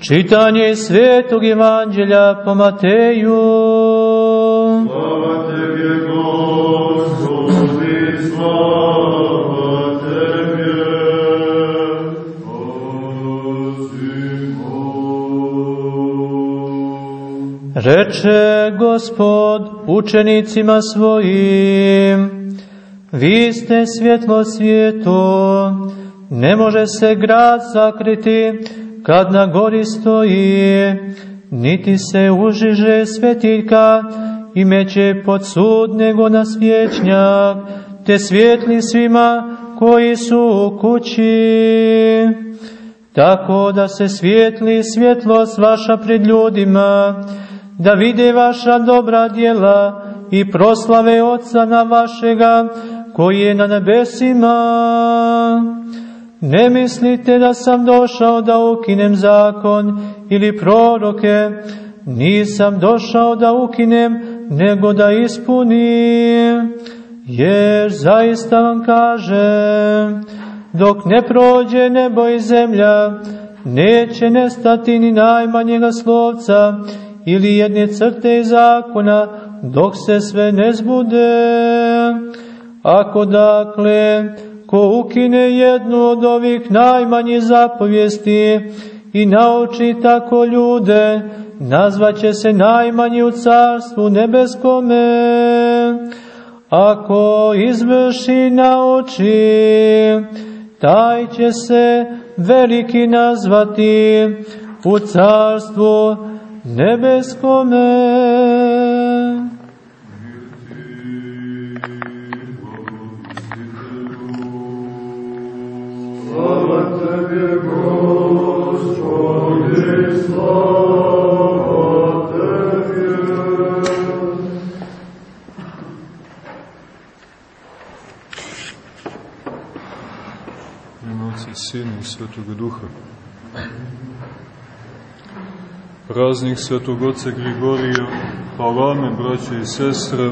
Čitanje svetog evanđelja po Mateju. Slava Tebi, Gospodi, slava Tebi, Reče Gospod učenicima svojim, vi ste svjetlo svijetu, ne može se grad sakriti kad na gori stoji, niti se užiže svetiljka i meće pod sud nego na svjećnjak, te svjetli svima koji su u kući. Tako da se svijetli svjetlost vaša pred ljudima, da vide vaša dobra djela i proslave Otca na vašega koji je na nebesima. Ne mislite da sam došao da ukinem zakon ili proroke, nisam došao da ukinem, nego da ispunim. Jer zaista vam kažem, dok ne prođe nebo i zemlja, neće nestati ni najmanjega slovca ili jedne crte iz zakona, dok se sve ne zbude. Ako dakle, ko ukine jednu od ovih najmanjih zapovijesti i nauči tako ljude, nazvaće se najmanji u carstvu nebeskome. Ako izvrši nauči, taj će se veliki nazvati u carstvu nebeskome. Sina i Svetoga Duha. Praznik Svetog Oca Grigorija, Palame, braće i sestre,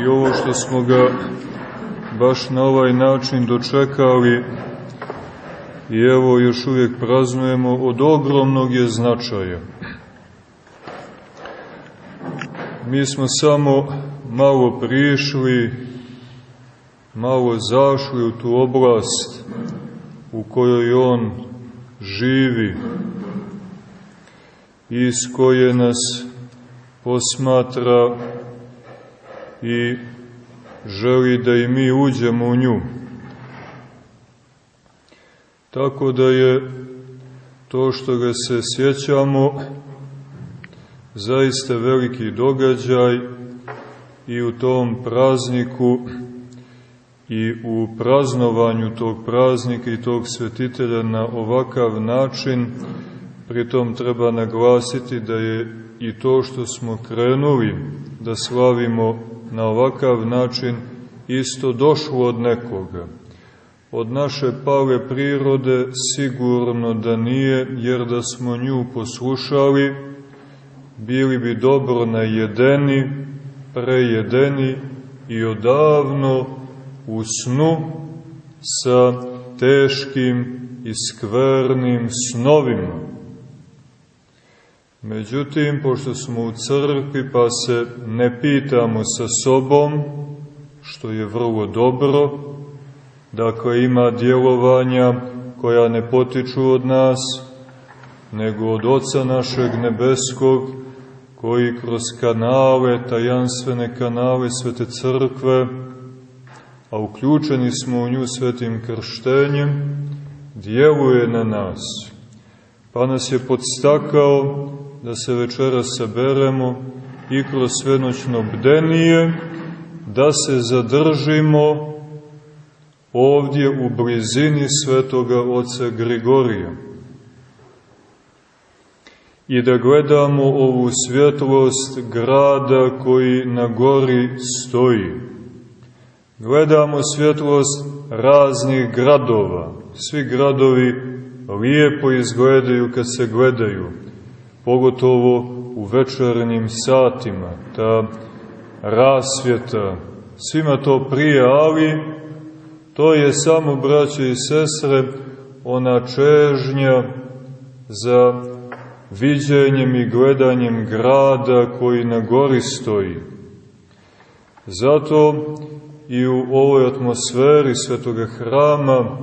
i ovo što smo ga baš na ovaj način dočekali i evo još uvijek praznujemo, od ogromnog je značaja. Mi smo samo malo prišli, malo zašli u tu oblast u kojoj on živi i iz koje nas posmatra i želi da i mi uđemo u nju. Tako da je to što ga se sjećamo zaista veliki događaj i u tom prazniku i u praznovanju tog praznika i tog svetitelja na ovakav način, pritom treba naglasiti da je i to što smo krenuli da slavimo na ovakav način isto došlo od nekoga. Od naše pale prirode sigurno da nije, jer da smo nju poslušali, bili bi dobro najedeni, prejedeni i odavno u snu sa teškim i skvernim snovima. Međutim, pošto smo u crkvi pa se ne pitamo sa sobom, što je vrlo dobro, dakle ima djelovanja koja ne potiču od nas, nego od Oca našeg nebeskog, koji kroz kanale, tajanstvene kanale Svete Crkve, a uključeni smo u nju svetim krštenjem, djeluje na nas. Pa nas je podstakao da se večera saberemo i kroz svenoćno bdenije, da se zadržimo ovdje u blizini svetoga oca Grigorija i da gledamo ovu svjetlost grada koji na gori stoji. Gledamo svjetlost raznih gradova. Svi gradovi lijepo izgledaju kad se gledaju, pogotovo u večernjim satima, ta rasvjeta, svima to prije, ali to je samo, braće i sestre, ona čežnja za viđenjem i gledanjem grada koji na gori stoji. Zato i u ovoj atmosferi svetoga hrama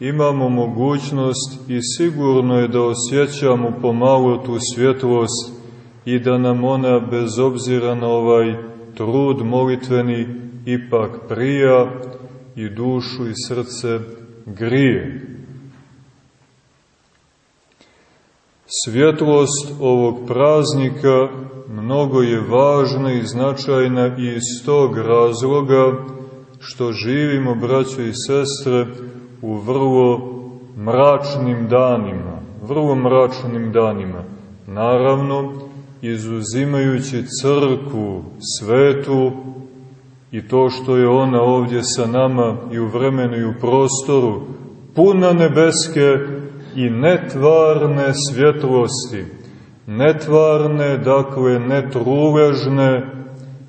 imamo mogućnost i sigurno je da osjećamo pomalo tu svjetlost i da nam ona bez obzira na ovaj trud molitveni ipak prija i dušu i srce grije. Svjetlost ovog praznika mnogo je važna i značajna i iz tog razloga što živimo, braćo i sestre, u vrlo mračnim danima, vrlo mračnim danima. Naravno, izuzimajući crkvu svetu i to što je ona ovdje sa nama i u vremenu i u prostoru, puna nebeske i netvarne svjetlosti, netvarne, dakle netruležne,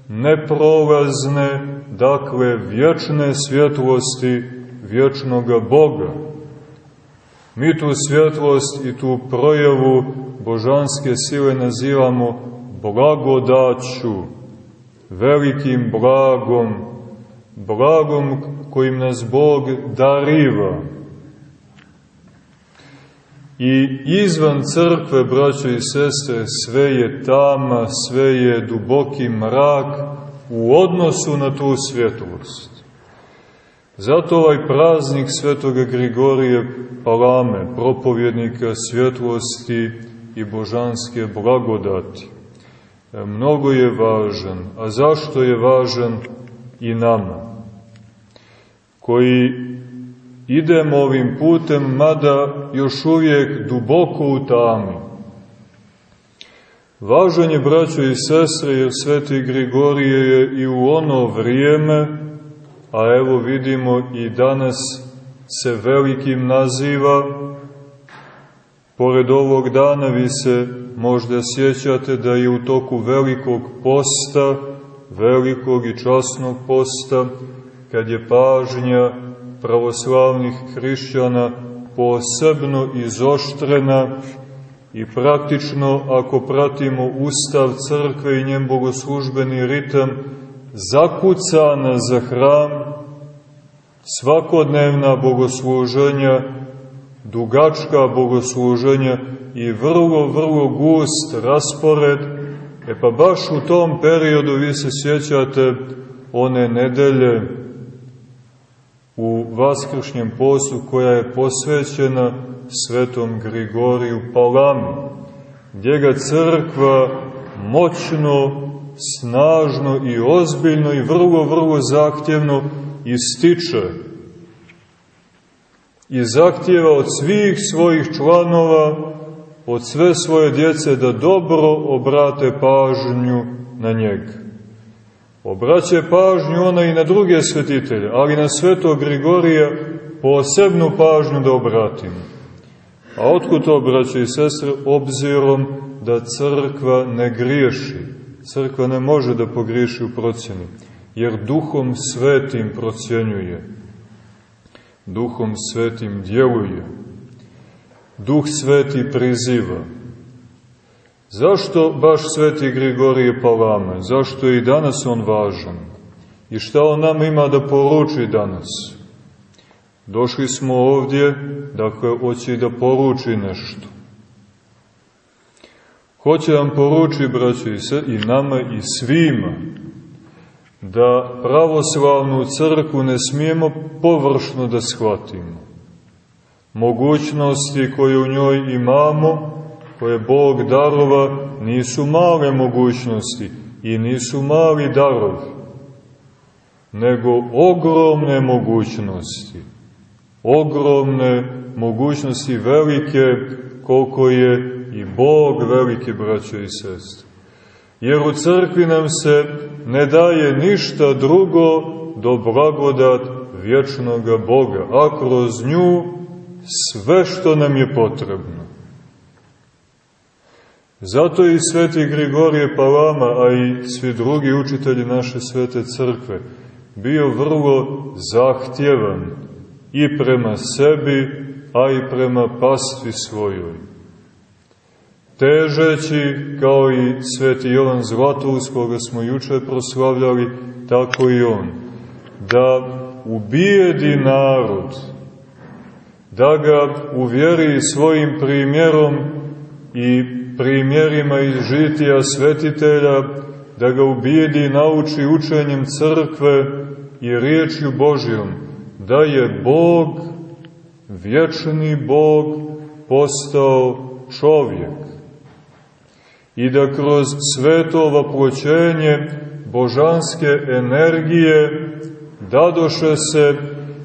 neprolazne, dakle vječne svjetlosti vječnoga Boga. Mi tu svjetlost i tu projavu božanske sile nazivamo blagodaću, velikim blagom, blagom kojim nas Bog dariva. I izvan crkve, braćo i sestre, sve je tama, sve je duboki mrak u odnosu na tu svjetlost. Zato ovaj praznik svetoga Grigorije Palame, propovjednika svjetlosti i božanske blagodati, mnogo je važan. A zašto je važan i nama? Koji idemo ovim putem, mada još uvijek duboko u tami. Važan je, braćo i sestre, jer sveti Grigorije je i u ono vrijeme, a evo vidimo i danas se velikim naziva, pored ovog dana vi se možda sjećate da je u toku velikog posta, velikog i časnog posta, kad je pažnja pravoslavnih hrišćana posebno izoštrena i praktično, ako pratimo ustav crkve i njen bogoslužbeni ritam, zakucana za hram, svakodnevna bogosluženja, dugačka bogosluženja i vrlo, vrlo gust raspored, e pa baš u tom periodu vi se sjećate one nedelje u Vaskršnjem postu koja je posvećena svetom Grigoriju Palami, gdje ga crkva moćno snažno i ozbiljno i vrlo, vrlo zahtjevno ističe i zahtjeva od svih svojih članova, od sve svoje djece da dobro obrate pažnju na njega. Obraće pažnju ona i na druge svetitelje, ali na svetog Grigorija posebnu pažnju da obratimo. A otkud to, braće i sestre, obzirom da crkva ne griješi, crkva ne može da pogriši u procjeni, jer duhom svetim procjenjuje, duhom svetim djeluje, duh sveti priziva. Zašto baš sveti Grigorije Palame? Zašto je i danas on važan? I šta on nam ima da poruči danas? Došli smo ovdje, dakle, hoće da poruči nešto. Hoće vam poruči, braćo i, se, i nama i svima, da pravoslavnu crkvu ne smijemo površno da shvatimo. Mogućnosti koje u njoj imamo, koje Bog darova, nisu male mogućnosti i nisu mali darovi, nego ogromne mogućnosti. Ogromne mogućnosti velike koliko je i Bog veliki braćo i sestre. Jer u crkvi nam se ne daje ništa drugo do blagodat vječnoga Boga, a kroz nju sve što nam je potrebno. Zato i sveti Grigorije Palama, a i svi drugi učitelji naše svete crkve, bio vrlo zahtjevan i prema sebi a i prema pastvi svojoj. Težeći, kao i sveti Jovan Zlatus, koga smo juče proslavljali, tako i on, da ubijedi narod, da ga uvjeri svojim primjerom i primjerima iz žitija svetitelja, da ga ubijedi i nauči učenjem crkve i riječju Božjom, da je Bog, vječni Bog, postao čovjek. I da kroz sveto vaploćenje božanske energije dadoše se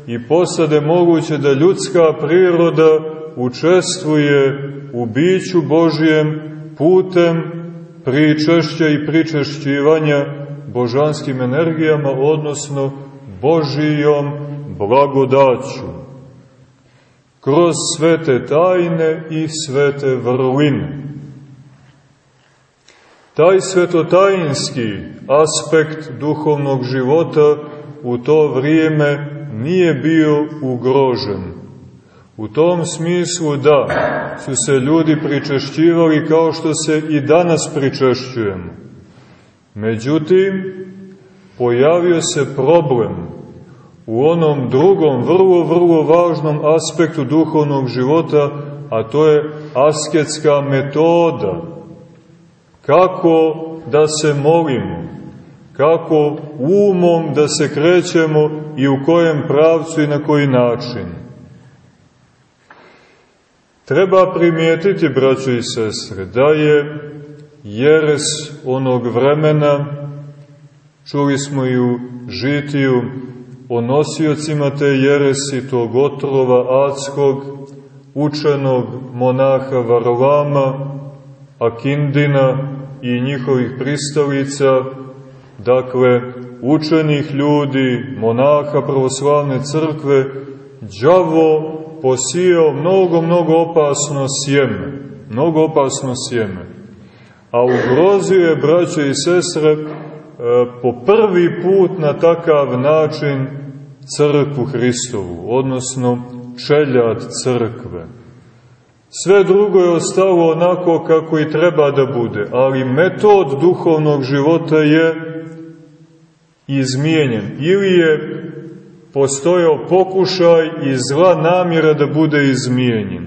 i posade moguće da ljudska priroda učestvuje u biću Božijem putem pričešća i pričešćivanja božanskim energijama, odnosno Božijom blagodaću. Kroz svete tajne i svete vrline. Taj svetotajinski aspekt duhovnog života u to vrijeme nije bio ugrožen. U tom smislu da su se ljudi pričešćivali kao što se i danas pričešćujemo. Međutim, pojavio se problem u onom drugom, vrlo, vrlo važnom aspektu duhovnog života, a to je asketska metoda. Kako da se molimo, kako umom da se krećemo i u kojem pravcu i na koji način. Treba primijetiti, braćo i sestre, da je jeres onog vremena, čuli smo i u žitiju o nosiocima te jeresi, tog otrova adskog, učenog monaha Varlama, Akindina i njihovih pristalica, dakle, učenih ljudi, monaha pravoslavne crkve, đavo posijao mnogo, mnogo opasno sjeme. Mnogo opasno sjeme. A ugrozio je, braće i sestre, po prvi put na takav način crkvu Hristovu, odnosno čeljad crkve. Sve drugo je ostalo onako kako i treba da bude, ali metod duhovnog života je izmijenjen. Ili je postojao pokušaj i zla namjera da bude izmijenjen.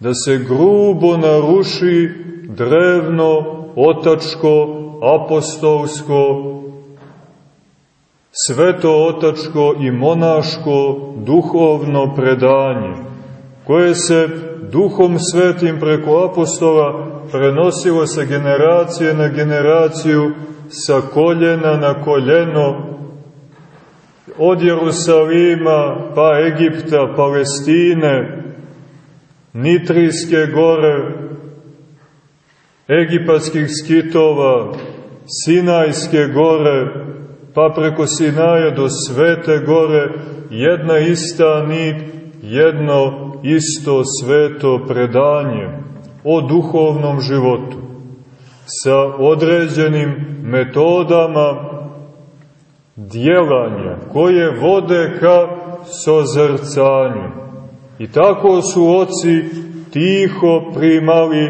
Da se grubo naruši drevno, otačko, apostolsko, sveto otačko i monaško duhovno predanje, koje se duhom svetim preko apostola prenosilo sa generacije na generaciju, sa koljena na koljeno, od Jerusalima, pa Egipta, Palestine, Nitrijske gore, egipatskih skitova, Sinajske gore, pa preko Sinaja do Svete gore, jedna ista nit, jedno isto sveto predanje o duhovnom životu sa određenim metodama djelanja koje vode ka sozrcanju. I tako su oci tiho primali,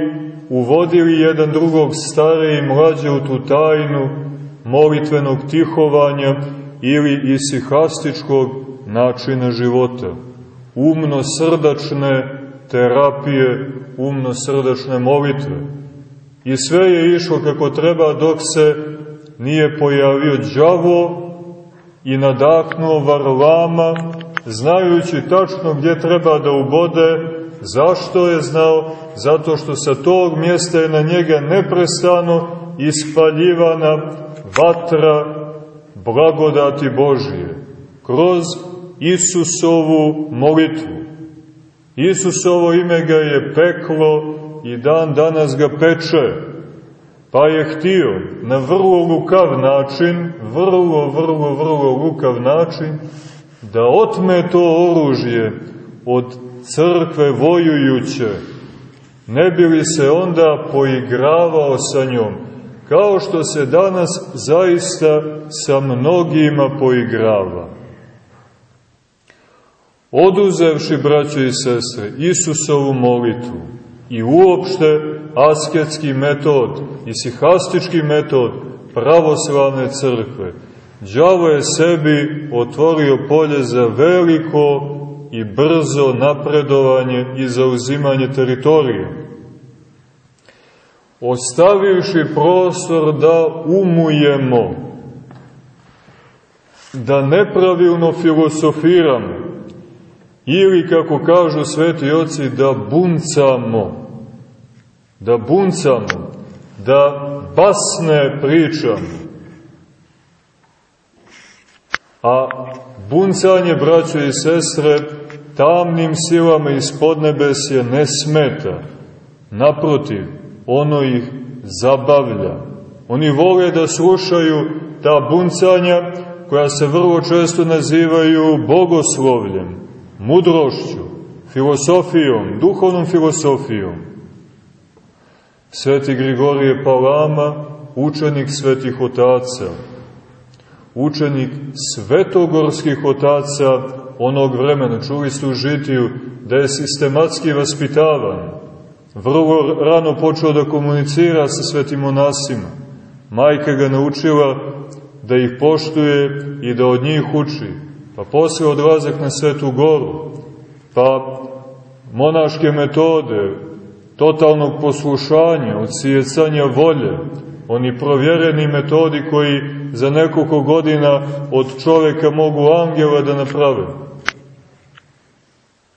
uvodili jedan drugog stare i mlađe u tu tajnu molitvenog tihovanja ili isihastičkog načina života. Umno-srdačne terapije, umno-srdačne molitve. I sve je išlo kako treba dok se nije pojavio đavo i nadahnuo Varlama, znajući tačno gdje treba da ubode, zašto je znao? Zato što sa tog mjesta je na njega neprestano ispaljivana vatra blagodati Božije, kroz Isusovu molitvu. Isusovo ime ga je peklo i dan danas ga peče, Pa je htio na vrlo lukav način, vrlo, vrlo, vrlo lukav način, da otme to oružje od crkve vojujuće, ne bi li se onda poigravao sa njom, kao što se danas zaista sa mnogima poigrava. oduzevši, braćo i sestre, Isusovu molitvu i uopšte asketski metod i sihastički metod pravoslavne crkve, đavo je sebi otvorio polje za veliko i brzo napredovanje i zauzimanje teritorije. Ostavivši prostor da umujemo, da nepravilno filosofiramo, ili, kako kažu sveti oci, da buncamo, da buncamo, da basne pričamo. A buncanje, braćo i sestre, tamnim silama iz podnebesje ne smeta. Naprotiv, ono ih zabavlja. Oni vole da slušaju ta buncanja koja se vrlo često nazivaju bogoslovljem, mudrošću, filosofijom, duhovnom filosofijom. Sveti Grigorije Palama, učenik svetih otaca, učenik svetogorskih otaca onog vremena, čuli ste u žitiju da je sistematski vaspitavan, vrlo rano počeo da komunicira sa svetim monasima. Majka ga naučila da ih poštuje i da od njih uči, pa posle odlazak na svetu goru, pa monaške metode, totalnog poslušanja, odsijecanja volje, oni provjereni metodi koji za nekoliko godina od čoveka mogu angela da naprave.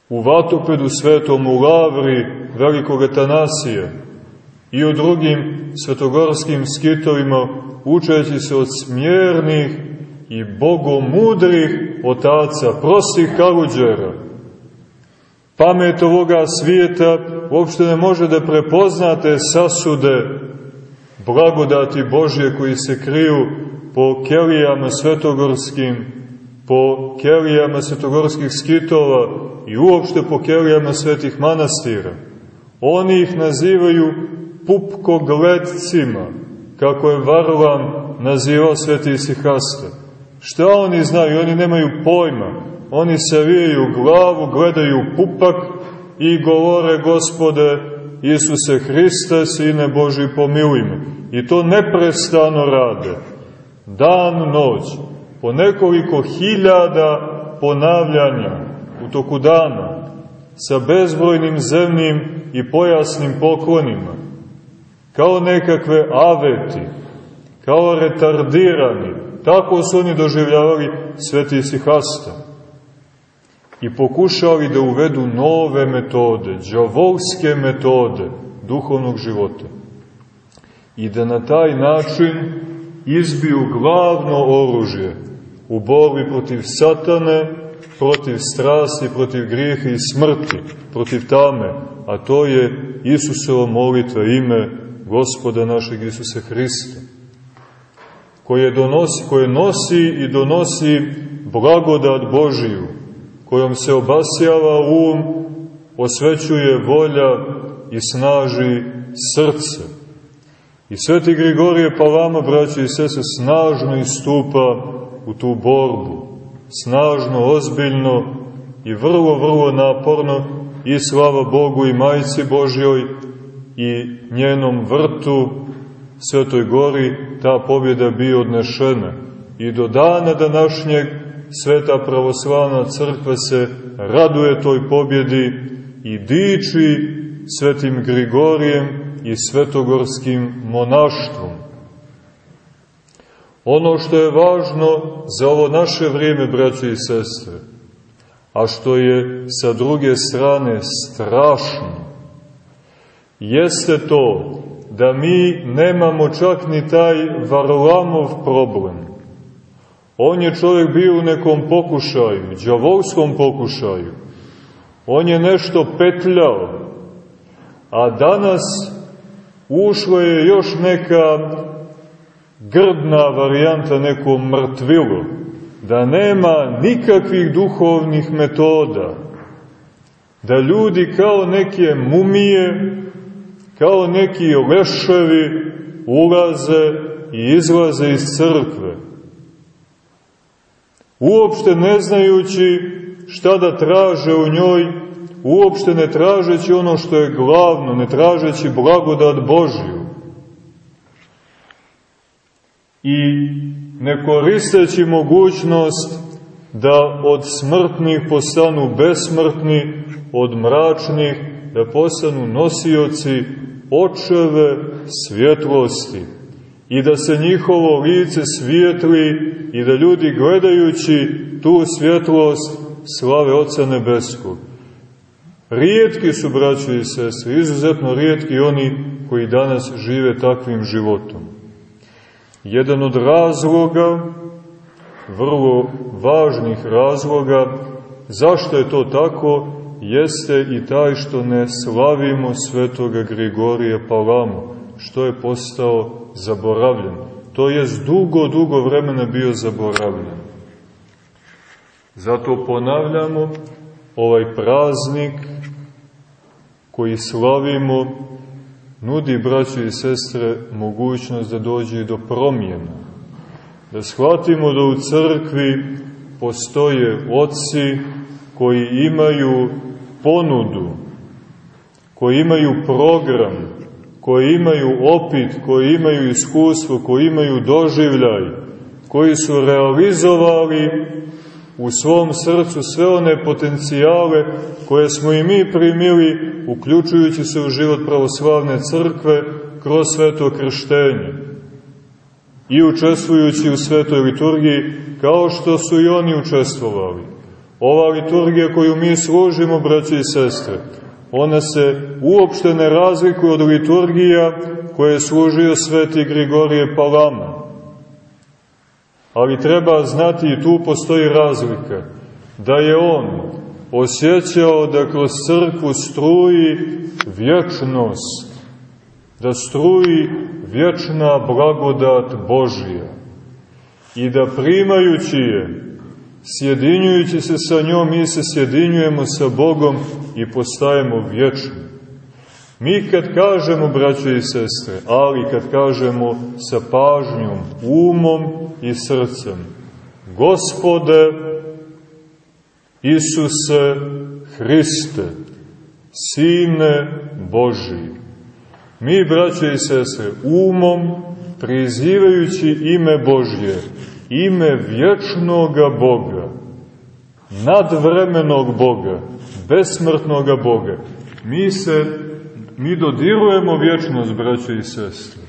U Vatopedu svetom, u Lavri velikog Atanasija i u drugim svetogorskim skitovima učeći se od smjernih i bogomudrih otaca, prostih kaluđera. Pamet ovoga svijeta uopšte ne može da prepoznate sasude blagodati Božje koji se kriju po kelijama svetogorskim, po kelijama svetogorskih skitova i uopšte po kelijama svetih manastira. Oni ih nazivaju pupkogledcima, kako je Varlam nazivao sveti Isihasta. Šta oni znaju? Oni nemaju pojma. Oni savijaju glavu, gledaju pupak i govore, gospode, Isuse Hriste, Sine Boži, pomiluj me. I to neprestano rade. Dan, noć. Po nekoliko hiljada ponavljanja u toku dana. Sa bezbrojnim zemnim i pojasnim poklonima. Kao nekakve aveti. Kao retardirani. Tako su oni doživljavali sveti Sihasta i pokušali da uvedu nove metode, džavolske metode duhovnog života i da na taj način izbiju glavno oružje u borbi protiv satane, protiv strasti, protiv grijeha i smrti, protiv tame, a to je Isusovo molitva ime gospoda našeg Isusa Hrista, koje, donosi, koje nosi i donosi blagodat Božiju, kojom se obasjava um, osvećuje volja i snaži srce. I sveti Grigorije Palama, braći i sese, snažno istupa u tu borbu. Snažno, ozbiljno i vrlo, vrlo naporno i slava Bogu i Majci Božjoj i njenom vrtu, Svetoj gori, ta pobjeda bi odnešena. I do dana današnjeg Sveta pravoslavna crkva se raduje toj pobjedi i diči svetim Grigorijem i svetogorskim monaštvom. Ono što je važno za ovo naše vrijeme, braće i sestre, a što je sa druge strane strašno, jeste to da mi nemamo čak ni taj Varlamov problem. On je čovjek bio u nekom pokušaju, džavolskom pokušaju. On je nešto petljao, a danas ušlo je još neka grdna varijanta, neko mrtvilo, da nema nikakvih duhovnih metoda, da ljudi kao neke mumije, kao neki leševi ulaze i izlaze iz crkve. Uopšte ne znajući šta da traže u njoj, uopšte ne tražeći ono što je glavno, ne tražeći blagodat Božju. I ne koristeći mogućnost da od smrtnih postanu besmrtni, od mračnih da postanu nosioci očeve svjetlosti i da se njihovo lice svijetli i da ljudi gledajući tu svjetlost slave Oca Nebeskog. Rijetki su, braći i sestri, izuzetno rijetki oni koji danas žive takvim životom. Jedan od razloga, vrlo važnih razloga, zašto je to tako, jeste i taj što ne slavimo svetoga Grigorija Palamu, što je postao zaboravljen. To je dugo, dugo vremena bio zaboravljen. Zato ponavljamo ovaj praznik koji slavimo nudi, braćo i sestre, mogućnost da dođe do promjena. Da shvatimo da u crkvi postoje oci koji imaju ponudu, koji imaju program, koji imaju opit, koji imaju iskustvo, koji imaju doživljaj, koji su realizovali u svom srcu sve one potencijale koje smo i mi primili, uključujući se u život pravoslavne crkve kroz sveto krštenje i učestvujući u svetoj liturgiji kao što su i oni učestvovali. Ova liturgija koju mi služimo, braći i sestre, ona se uopšte ne razlikuje od liturgija koje je služio sveti Grigorije Palama. Ali treba znati i tu postoji razlika, da je on osjećao da kroz crkvu struji vječnost, da struji vječna blagodat Božija i da primajući je, sjedinjujući se sa njom, mi se sjedinjujemo sa Bogom i postajemo vječni. Mi kad kažemo, braćo i sestre, ali kad kažemo sa pažnjom, umom i srcem, Gospode, Isuse Hriste, Sine Boži. Mi, braće i sestre, umom, prizivajući ime Božje, ime vječnoga Boga, nadvremenog Boga, besmrtnoga Boga, mi se, mi dodirujemo vječnost, braće i sestre.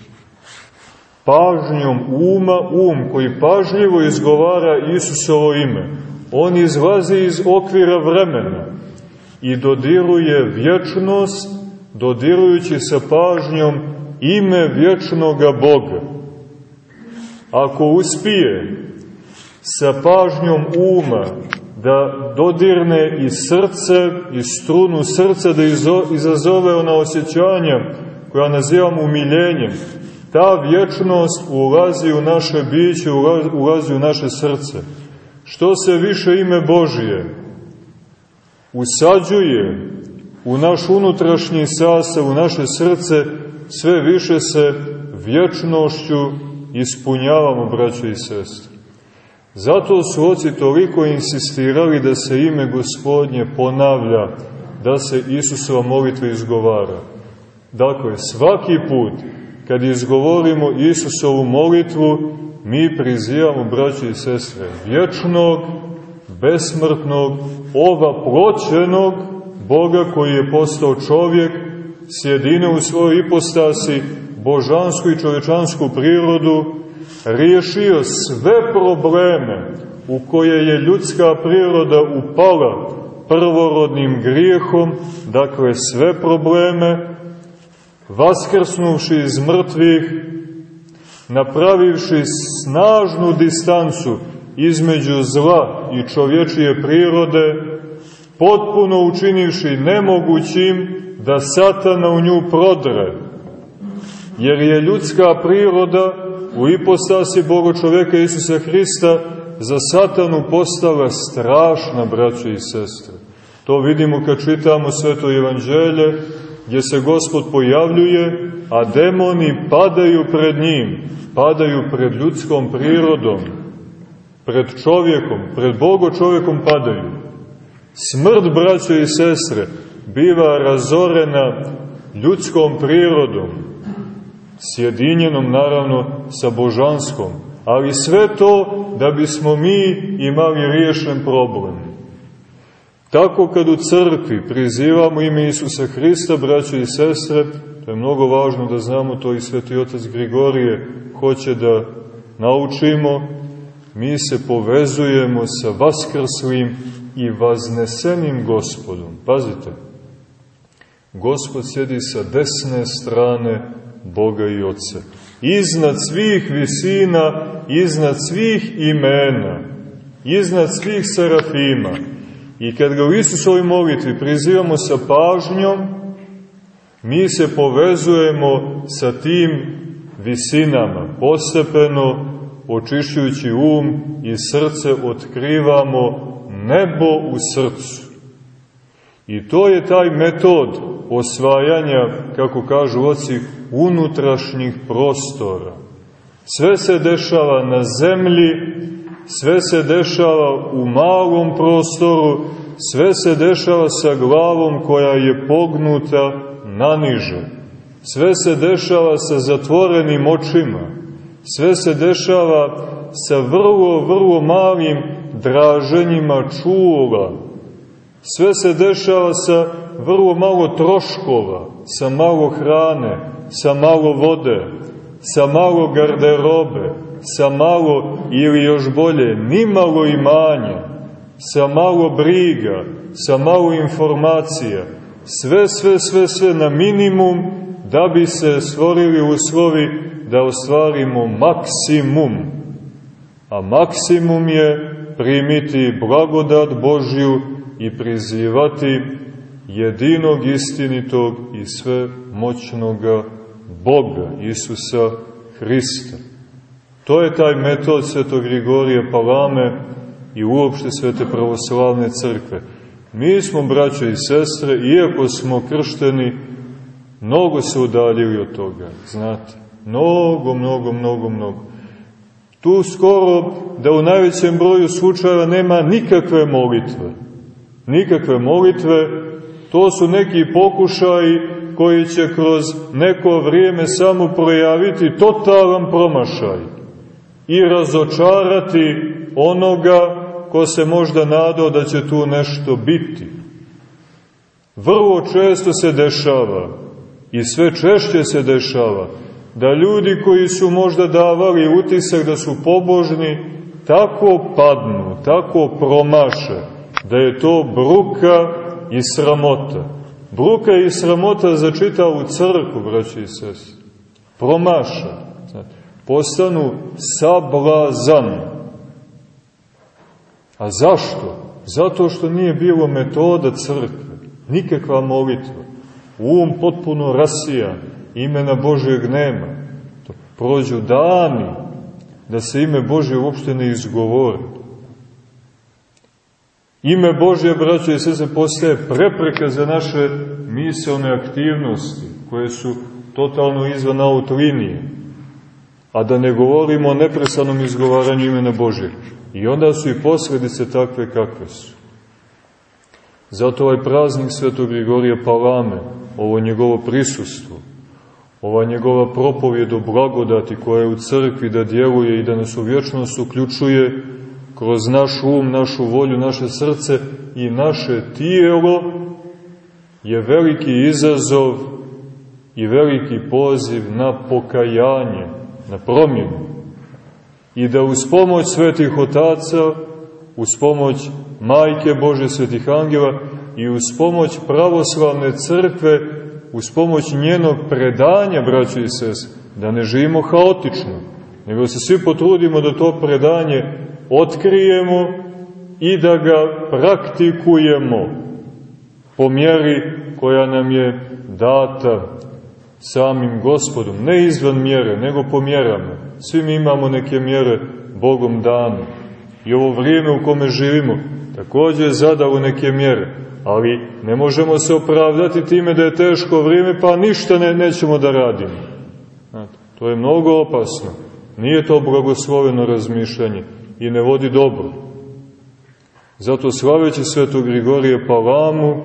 Pažnjom uma, um koji pažljivo izgovara Isusovo ime, on izlazi iz okvira vremena i dodiruje vječnost, dodirujući sa pažnjom ime vječnoga Boga. Ako uspije sa pažnjom uma da dodirne i srce, i strunu srca, da izazove ona osjećanja koja nazivamo umiljenjem, ta vječnost ulazi u naše biće, ulazi u naše srce što se više ime Božije usađuje u naš unutrašnji sasa, u naše srce, sve više se vječnošću ispunjavamo, braćo i sestre. Zato su oci toliko insistirali da se ime Gospodnje ponavlja, da se Isusova molitva izgovara. Dakle, svaki put kad izgovorimo Isusovu molitvu, mi prizivamo, braći i sestre, vječnog, besmrtnog, ova ploćenog Boga koji je postao čovjek, sjedine u svojoj ipostasi, božansku i čovečansku prirodu, riješio sve probleme u koje je ljudska priroda upala prvorodnim grijehom, dakle sve probleme, vaskrsnuvši iz mrtvih, napravivši snažnu distancu između zla i čovječije prirode, potpuno učinivši nemogućim da satana u nju prodre, jer je ljudska priroda u ipostasi Boga čoveka Isusa Hrista za satanu postala strašna, braćo i sestre. To vidimo kad čitamo sveto evanđelje, gdje se Gospod pojavljuje, a demoni padaju pred njim, padaju pred ljudskom prirodom, pred čovjekom, pred Bogo čovjekom padaju. Smrt, braćo i sestre, biva razorena ljudskom prirodom, sjedinjenom naravno sa božanskom, ali sve to da bismo mi imali riješen problem. Tako kad u crkvi prizivamo ime Isusa Hrista, braćo i sestre, to je mnogo važno da znamo, to i sveti otac Grigorije hoće da naučimo, mi se povezujemo sa vaskrslim i vaznesenim gospodom. Pazite, gospod sjedi sa desne strane Boga i Otca. Iznad svih visina, iznad svih imena, iznad svih serafima. I kad ga u Isusovoj molitvi prizivamo sa pažnjom, mi se povezujemo sa tim visinama, postepeno očišćujući um i srce otkrivamo nebo u srcu. I to je taj metod osvajanja, kako kažu oci, unutrašnjih prostora. Sve se dešava na zemlji, sve se dešava u malom prostoru, sve se dešava sa glavom koja je pognuta naniže. Sve se dešava sa zatvorenim očima. Sve se dešava sa vrlo, vrlo malim draženjima čula. Sve se dešava sa vrlo malo troškova, sa malo hrane, sa malo vode, sa malo garderobe, sa malo ili još bolje, ni malo imanja, sa malo briga, sa malo informacija, sve, sve, sve, sve na minimum da bi se stvorili uslovi da ostvarimo maksimum. A maksimum je primiti blagodat Božju i prizivati jedinog istinitog i sve moćnoga Boga, Isusa Hrista. To je taj metod svetog Grigorija Palame i uopšte svete pravoslavne crkve. Mi smo, braće i sestre, iako smo kršteni, mnogo se udaljili od toga, znate. Mnogo, mnogo, mnogo, mnogo. Tu skoro da u najvećem broju slučajeva nema nikakve molitve. Nikakve molitve, to su neki pokušaji koji će kroz neko vrijeme samo projaviti totalan promašaj i razočarati onoga ko se možda nadao da će tu nešto biti. Vrlo često se dešava i sve češće se dešava da ljudi koji su možda davali utisak da su pobožni, tako padnu, tako promaše, da je to bruka i sramota. Bruka i sramota za čitavu crku, braći i sest. Promaša. Postanu sablazan. A zašto? Zato što nije bilo metoda crkve. Nikakva molitva. Um potpuno rasijan imena Božeg nema. Prođu dani da se ime Božje uopšte ne izgovori. Ime Božje, braćo i se postaje prepreka za naše miselne aktivnosti, koje su totalno izvan autolinije. A da ne govorimo o nepresanom izgovaranju imena Božje. I onda su i posledice takve kakve su. Zato ovaj praznik Svetog Grigorija Palame, ovo njegovo prisustvo, ova njegova propovjed o blagodati koja je u crkvi da djeluje i da nas u vječnost uključuje kroz naš um, našu volju, naše srce i naše tijelo je veliki izazov i veliki poziv na pokajanje, na promjenu. I da uz pomoć svetih otaca, uz pomoć Majke Bože svetih angela i uz pomoć pravoslavne crkve uz pomoć njenog predanja, braćo i sest, da ne živimo haotično, nego se svi potrudimo da to predanje otkrijemo i da ga praktikujemo po mjeri koja nam je data samim gospodom, ne izvan mjere, nego po mjerama. Svi mi imamo neke mjere Bogom dane. I ovo vrijeme u kome živimo takođe je zadalo neke mjere ali ne možemo se opravdati time da je teško vrijeme, pa ništa ne, nećemo da radimo. To je mnogo opasno. Nije to blagosloveno razmišljanje i ne vodi dobro. Zato slaveći svetog Grigorija Palamu,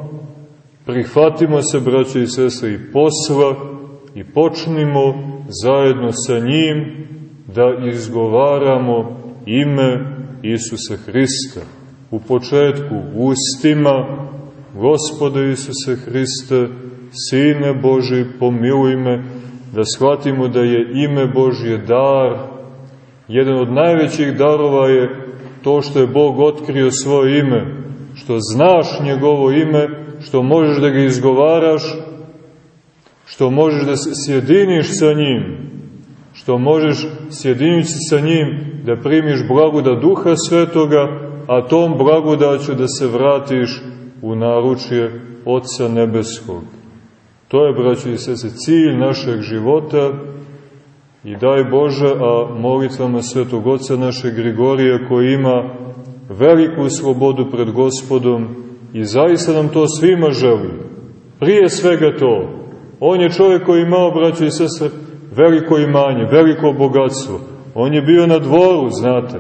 prihvatimo se, braće i sestre, i posla i počnimo zajedno sa njim da izgovaramo ime Isusa Hrista. U početku ustima Gospode Isuse Hriste, Sine Boži, pomiluj me, da shvatimo da je ime Božje dar. Jedan od najvećih darova je to što je Bog otkrio svoje ime, što znaš njegovo ime, što možeš da ga izgovaraš, što možeš da se sjediniš sa njim, što možeš sjediniti sa njim da primiš blagoda Duha Svetoga, a tom blagodaću da se vratiš u naručje Otca Nebeskog. To je, braći i sese, cilj našeg života i daj Bože, a molitvama Svetog Otca našeg Grigorija koji ima veliku slobodu pred Gospodom i zaista nam to svima želi. Prije svega to. On je čovjek koji imao, braći i sestre, veliko imanje, veliko bogatstvo. On je bio na dvoru, znate.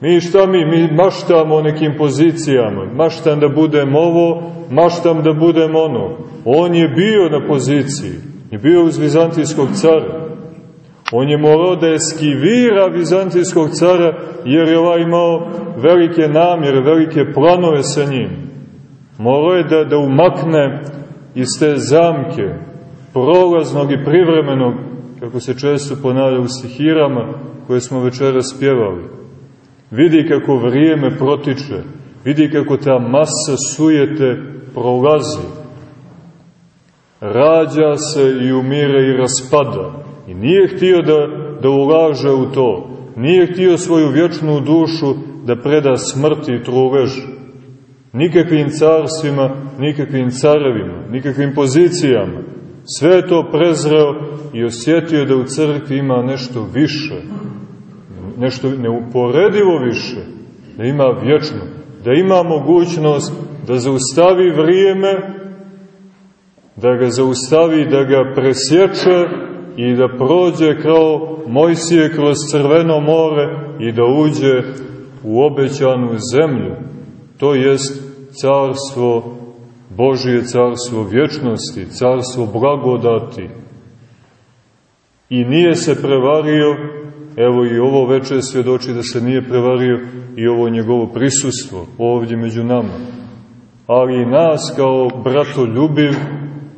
Mi šta mi? Mi maštamo o nekim pozicijama. Maštam da budem ovo, maštam da budem ono. On je bio na poziciji. Je bio uz Vizantijskog cara. On je morao da eskivira Vizantijskog cara, jer je ovaj imao velike namjere, velike planove sa njim. Morao je da, da umakne iz te zamke, prolaznog i privremenog, kako se često ponavlja u stihirama, koje smo večera spjevali. Vidi kako vrijeme protiče, vidi kako ta masa sujete prolazi. Rađa se i umire i raspada. I nije htio da, da ulaže u to. Nije htio svoju vječnu dušu da preda smrti i truležu. Nikakvim carstvima, nikakvim carevima, nikakvim pozicijama. Sve to prezreo i osjetio da u crkvi ima nešto više nešto neuporedivo više, da ima vječno, da ima mogućnost da zaustavi vrijeme, da ga zaustavi, da ga presječe i da prođe kao Mojsije kroz crveno more i da uđe u obećanu zemlju. To jest carstvo Božije, carstvo vječnosti, carstvo blagodati. I nije se prevario Evo i ovo veče svjedoči da se nije prevario i ovo njegovo prisustvo ovdje među nama. Ali i nas kao brato ljubiv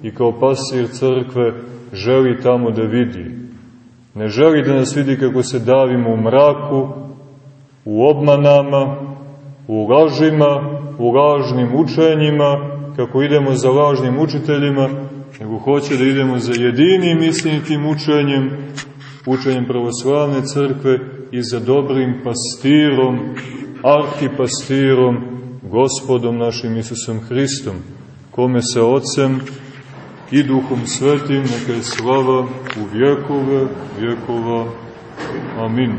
i kao pasir crkve želi tamo da vidi. Ne želi da nas vidi kako se davimo u mraku, u obmanama, u lažima, u lažnim učenjima, kako idemo za lažnim učiteljima, nego hoće da idemo za jedinim istinitim učenjem, učenjem pravoslavne crkve i za dobrim pastirom, arhipastirom, gospodom našim Isusom Hristom, kome se Otcem i Duhom Svetim neka je slava u vjekove vjekova. Amin.